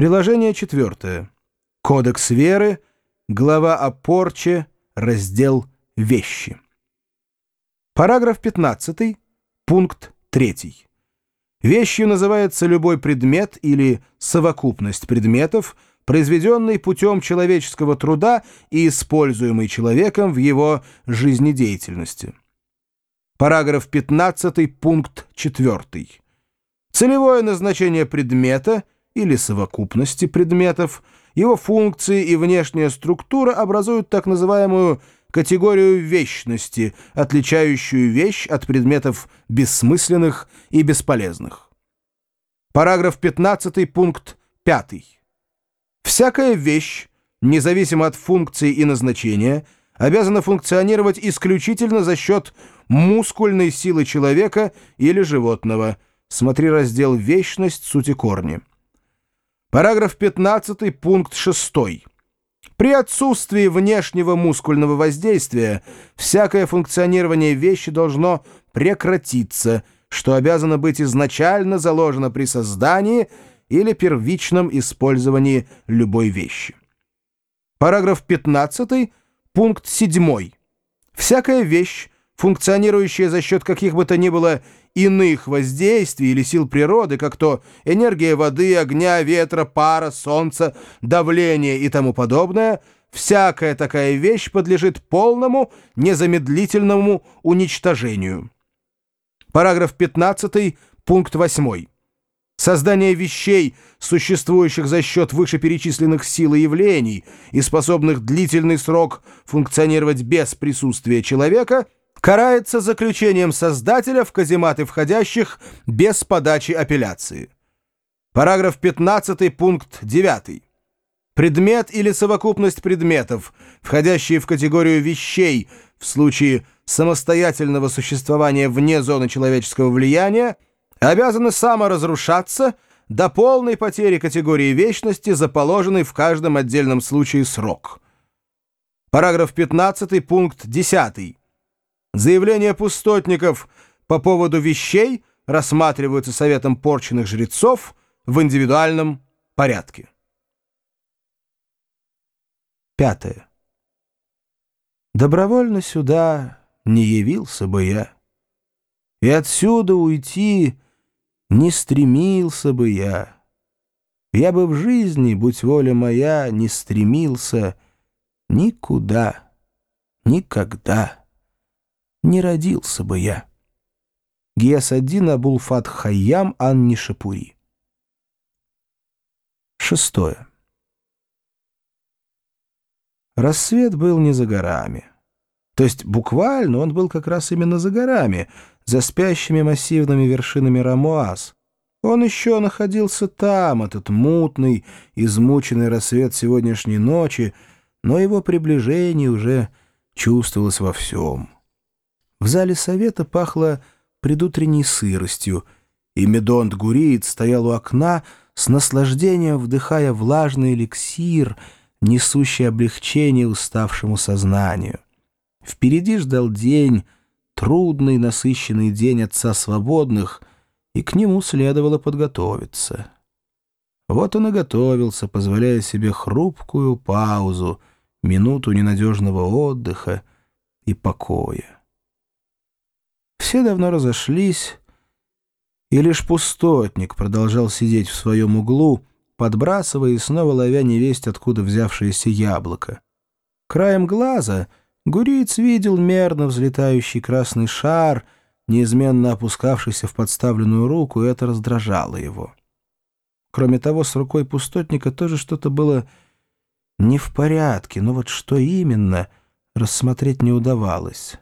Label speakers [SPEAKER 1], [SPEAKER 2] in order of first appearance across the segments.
[SPEAKER 1] Приложение четвертое. Кодекс веры, глава о порче, раздел «Вещи». Параграф 15, пункт 3. Вещью называется любой предмет или совокупность предметов, произведенный путем человеческого труда и используемый человеком в его жизнедеятельности. Параграф 15, пункт 4. Целевое назначение предмета или совокупности предметов, его функции и внешняя структура образуют так называемую категорию вечности, отличающую вещь от предметов бессмысленных и бесполезных. Параграф 15, пункт 5. Всякая вещь, независимо от функции и назначения, обязана функционировать исключительно за счет мускульной силы человека или животного. Смотри раздел «Вечность. Сути корни». Параграф 15, пункт 6. При отсутствии внешнего мускульного воздействия всякое функционирование вещи должно прекратиться, что обязано быть изначально заложено при создании или первичном использовании любой вещи. Параграф 15, пункт 7. Всякая вещь, функционирующая за счет каких бы то ни было иных воздействий или сил природы, как то энергия воды, огня, ветра, пара, солнца, давление и тому подобное, всякая такая вещь подлежит полному незамедлительному уничтожению. Параграф 15, пункт 8. Создание вещей, существующих за счет вышеперечисленных сил и явлений и способных длительный срок функционировать без присутствия человека – карается заключением создателя в казематы входящих без подачи апелляции. Параграф 15, пункт 9. Предмет или совокупность предметов, входящие в категорию вещей в случае самостоятельного существования вне зоны человеческого влияния, обязаны саморазрушаться до полной потери категории вечности за положенный в каждом отдельном случае срок. Параграф 15, пункт 10. Заявления пустотников по поводу вещей рассматриваются Советом порченных жрецов в индивидуальном порядке. Пятое. Добровольно сюда не явился бы я, и отсюда уйти не стремился бы я. Я бы в жизни, будь воля моя, не стремился никуда, никогда не родился бы я. Гиасаддин Абулфат Хайям Анни Шапури. Шестое. Рассвет был не за горами. То есть буквально он был как раз именно за горами, за спящими массивными вершинами Рамуаз. Он еще находился там, этот мутный, измученный рассвет сегодняшней ночи, но его приближение уже чувствовалось во всем. В зале совета пахло предутренней сыростью, и Медонт Гуриец стоял у окна с наслаждением вдыхая влажный эликсир, несущий облегчение уставшему сознанию. Впереди ждал день, трудный, насыщенный день Отца Свободных, и к нему следовало подготовиться. Вот он и готовился, позволяя себе хрупкую паузу, минуту ненадежного отдыха и покоя. Все давно разошлись, и лишь пустотник продолжал сидеть в своем углу, подбрасывая и снова ловя невесть, откуда взявшееся яблоко. Краем глаза гуриец видел мерно взлетающий красный шар, неизменно опускавшийся в подставленную руку, и это раздражало его. Кроме того, с рукой пустотника тоже что-то было не в порядке, но вот что именно, рассмотреть не удавалось.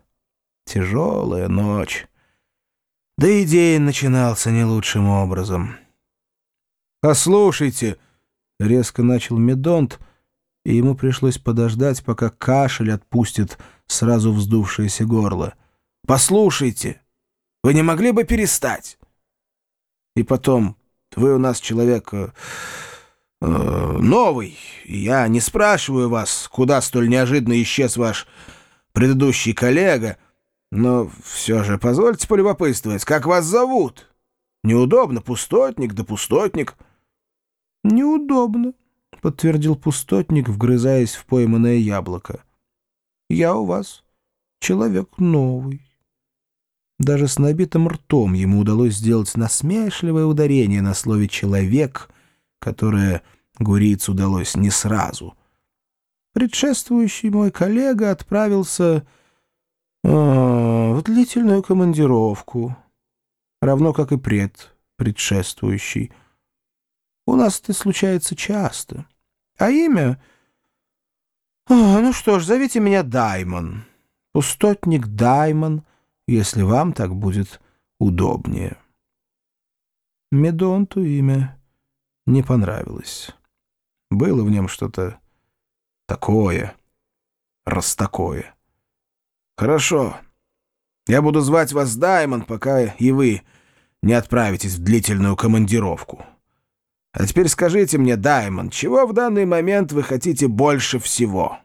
[SPEAKER 1] Тяжелая ночь. Да и день начинался не лучшим образом. «Послушайте!» — резко начал Медонт, и ему пришлось подождать, пока кашель отпустит сразу вздувшееся горло. «Послушайте! Вы не могли бы перестать? И потом, вы у нас человек э, э, новый, я не спрашиваю вас, куда столь неожиданно исчез ваш предыдущий коллега, — но все же позвольте полюбопытствовать, как вас зовут? Неудобно, пустотник да пустотник. «Неудобно», — подтвердил пустотник, вгрызаясь в пойманное яблоко. «Я у вас человек новый». Даже с набитым ртом ему удалось сделать насмешливое ударение на слове «человек», которое Гуриц удалось не сразу. Предшествующий мой коллега отправился э, в длительную командировку, равно как и пред предшествующий. У нас это случается часто. А имя... О, ну что ж, зовите меня Даймон. Пустотник Даймон — если вам так будет удобнее. Медонту имя не понравилось. Было в нем что-то такое, раз такое. «Хорошо. Я буду звать вас Даймон, пока и вы не отправитесь в длительную командировку. А теперь скажите мне, Даймон, чего в данный момент вы хотите больше всего?»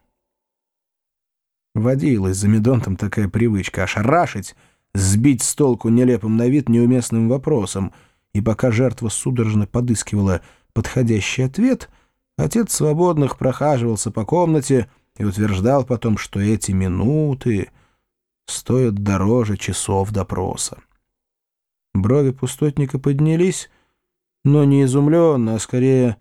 [SPEAKER 1] Водилась за Медонтом такая привычка ошарашить, сбить с толку нелепым на вид неуместным вопросом, и пока жертва судорожно подыскивала подходящий ответ, отец свободных прохаживался по комнате и утверждал потом, что эти минуты стоят дороже часов допроса. Брови пустотника поднялись, но не изумленно, а скорее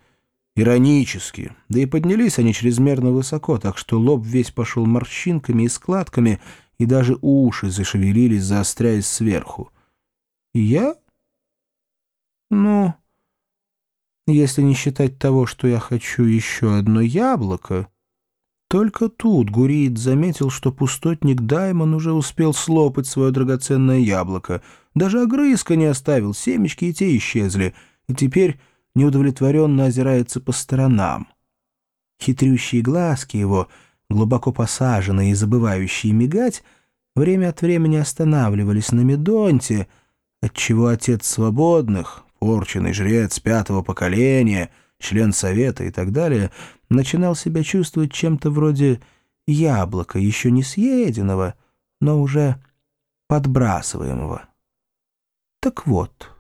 [SPEAKER 1] иронически, да и поднялись они чрезмерно высоко, так что лоб весь пошел морщинками и складками, и даже уши зашевелились, заостряясь сверху. я? Ну, если не считать того, что я хочу еще одно яблоко... Только тут Гуриид заметил, что пустотник Даймон уже успел слопать свое драгоценное яблоко. Даже огрызка не оставил, семечки и те исчезли, и теперь неудовлетворенно озирается по сторонам. Хитрющие глазки его, глубоко посаженные и забывающие мигать, время от времени останавливались на Медонте, отчего отец свободных, порченный жрец пятого поколения, член совета и так далее, начинал себя чувствовать чем-то вроде яблока, еще не съеденного, но уже подбрасываемого. Так вот,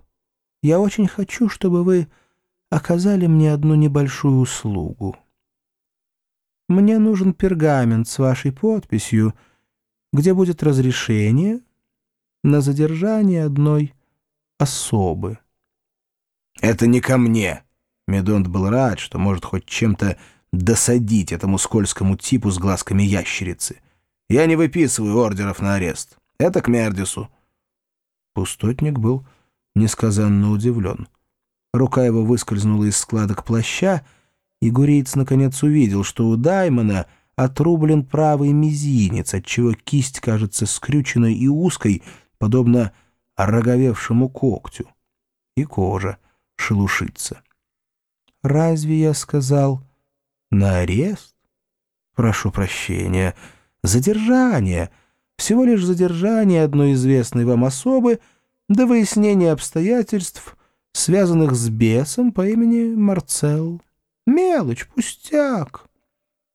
[SPEAKER 1] я очень хочу, чтобы вы оказали мне одну небольшую услугу. Мне нужен пергамент с вашей подписью, где будет разрешение на задержание одной особы. «Это не ко мне!» Медонт был рад, что может хоть чем-то досадить этому скользкому типу с глазками ящерицы. «Я не выписываю ордеров на арест. Это к Мердису». Пустотник был несказанно удивлен. Рука его выскользнула из складок плаща, и Гуриец наконец увидел, что у Даймона отрублен правый мизинец, отчего кисть кажется скрюченной и узкой, подобно ороговевшему когтю. И кожа шелушится. «Разве я сказал на арест? Прошу прощения. Задержание. Всего лишь задержание одной известной вам особы до выяснения обстоятельств — связанных с бесом по имени Марцел. Мелочь, пустяк.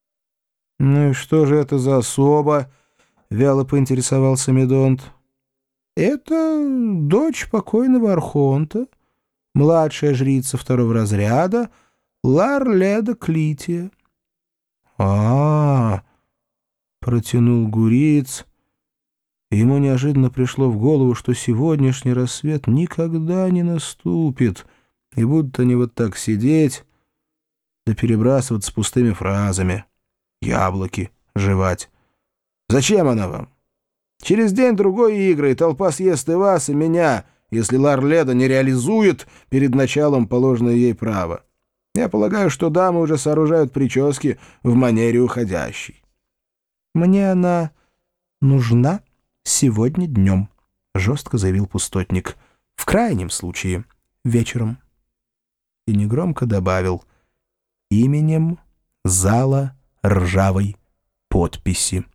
[SPEAKER 1] — Ну и что же это за особа? — вяло поинтересовался Медонт. — Это дочь покойного Архонта, младшая жрица второго разряда, Ларледа Клития. — А-а-а! — протянул Гуриц — ему неожиданно пришло в голову, что сегодняшний рассвет никогда не наступит, и будут они вот так сидеть да перебрасываться пустыми фразами, яблоки жевать. Зачем она вам? Через день-другой игры, толпа съест и вас, и меня, если Ларледа не реализует перед началом положенное ей право. Я полагаю, что дамы уже сооружают прически в манере уходящей. Мне она нужна? сегодня днем», — жестко заявил пустотник. «В крайнем случае, вечером». И негромко добавил «именем зала ржавой подписи».